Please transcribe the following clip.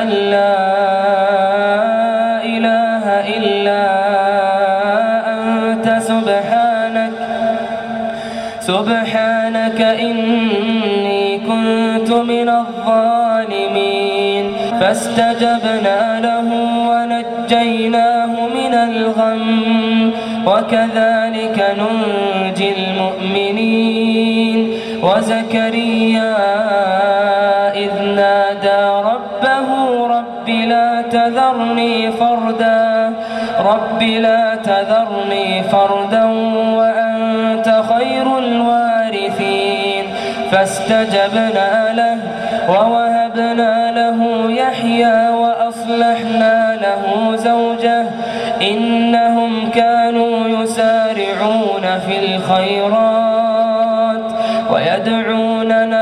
أن لا إله إلا أنت. سبحانك سبحانك إني كنت من الظالمين. فاستجبنا له ونجيناه من الغم وكذلك ننجي المؤمنين. وزكريا لا تذرني فردا. رب لا تذرني فردا وأنت خير الوارثين. فاستجبنا له ووهبنا له يحيى وأصلحنا له زوجه. إنهم كانوا يسارعون في الخيرات ويدعوننا